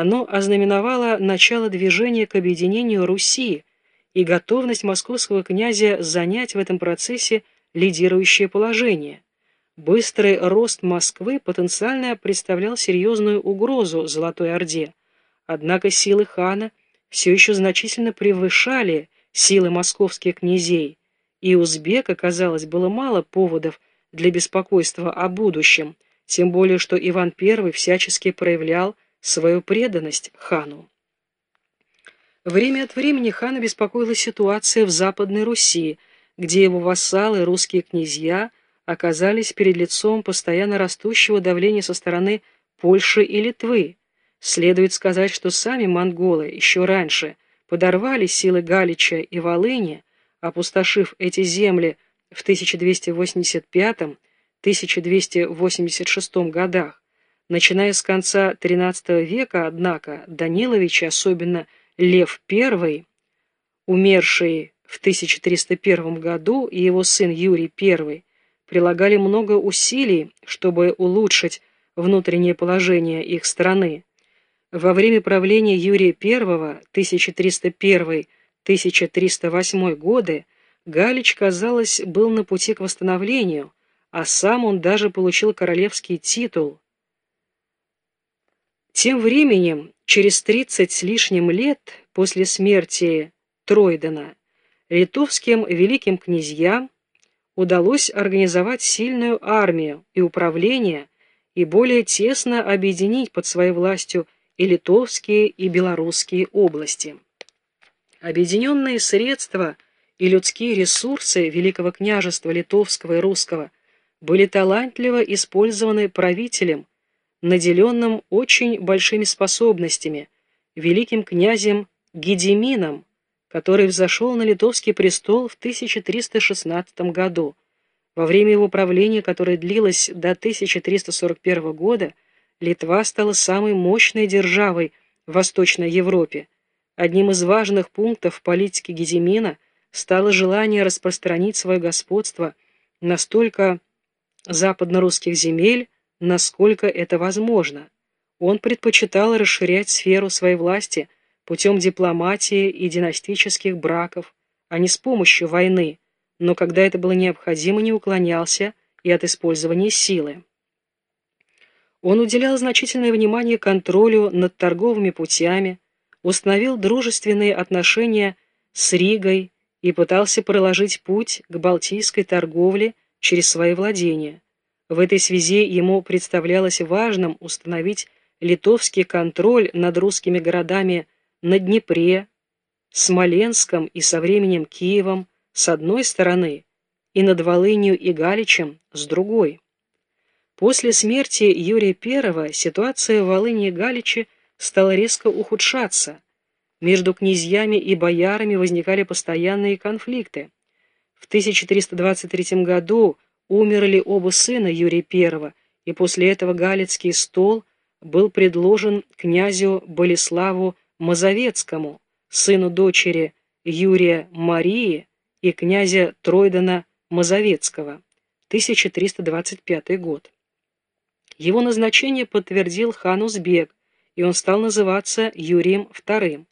Оно ознаменовало начало движения к объединению Руси и готовность московского князя занять в этом процессе лидирующее положение. Быстрый рост Москвы потенциально представлял серьезную угрозу Золотой Орде, однако силы хана все еще значительно превышали силы московских князей, и узбека, казалось, было мало поводов для беспокойства о будущем, тем более что Иван I всячески проявлял свою преданность хану. Время от времени хана беспокоила ситуация в Западной Руси, где его вассалы, русские князья, оказались перед лицом постоянно растущего давления со стороны Польши и Литвы. Следует сказать, что сами монголы еще раньше подорвали силы Галича и Волыни, опустошив эти земли в 1285-1286 годах. Начиная с конца XIII века, однако, Данилович, особенно Лев I, умерший в 1301 году, и его сын Юрий I, прилагали много усилий, чтобы улучшить внутреннее положение их страны. Во время правления Юрия I, 1301-1308 годы, Галич, казалось, был на пути к восстановлению, а сам он даже получил королевский титул. Тем временем, через 30 с лишним лет после смерти Тройдена, литовским великим князьям удалось организовать сильную армию и управление и более тесно объединить под своей властью и литовские, и белорусские области. Объединенные средства и людские ресурсы Великого княжества Литовского и Русского были талантливо использованы правителем, наделенным очень большими способностями, великим князем Гедемином, который взошел на литовский престол в 1316 году. Во время его правления, которое длилось до 1341 года, Литва стала самой мощной державой в Восточной Европе. Одним из важных пунктов политики Гедемина стало желание распространить свое господство на столько западно-русских земель, насколько это возможно. Он предпочитал расширять сферу своей власти путем дипломатии и династических браков, а не с помощью войны, но когда это было необходимо, не уклонялся и от использования силы. Он уделял значительное внимание контролю над торговыми путями, установил дружественные отношения с Ригой и пытался проложить путь к балтийской торговле через свои владения. В этой связи ему представлялось важным установить литовский контроль над русскими городами на Днепре, Смоленском и со временем Киевом с одной стороны и над Волынью и Галичем с другой. После смерти Юрия I ситуация в Волыни и Галиче стала резко ухудшаться. Между князьями и боярами возникали постоянные конфликты. В 1323 году умерли оба сына Юрия I, и после этого Галицкий стол был предложен князю Болеславу Мазовецкому, сыну дочери Юрия Марии и князя Тройдана Мазовецкого, 1325 год. Его назначение подтвердил хан Узбек, и он стал называться Юрием II.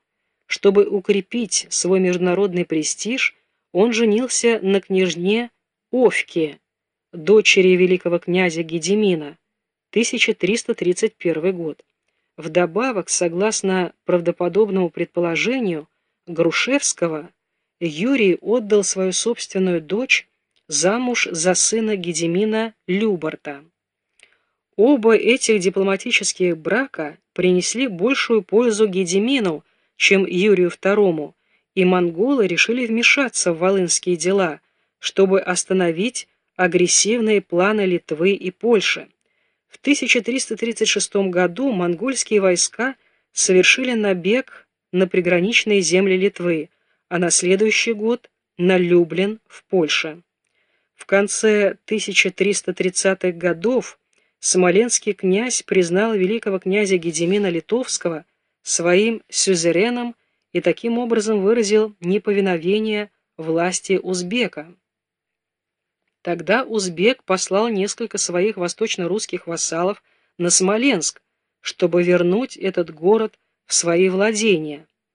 Чтобы укрепить свой международный престиж, он женился на княжне Овке, дочери великого князя Гедемина, 1331 год. Вдобавок, согласно правдоподобному предположению Грушевского, Юрий отдал свою собственную дочь замуж за сына Гедемина Любарта. Оба этих дипломатических брака принесли большую пользу Гедемину, чем Юрию II, и монголы решили вмешаться в волынские дела, чтобы остановить агрессивные планы Литвы и Польши. В 1336 году монгольские войска совершили набег на приграничные земли Литвы, а на следующий год на Люблин в Польше. В конце 1330-х годов смоленский князь признал великого князя Гедемина Литовского своим сюзереном и таким образом выразил неповиновение власти узбека. Тогда узбек послал несколько своих восточно-русских вассалов на Смоленск, чтобы вернуть этот город в свои владения.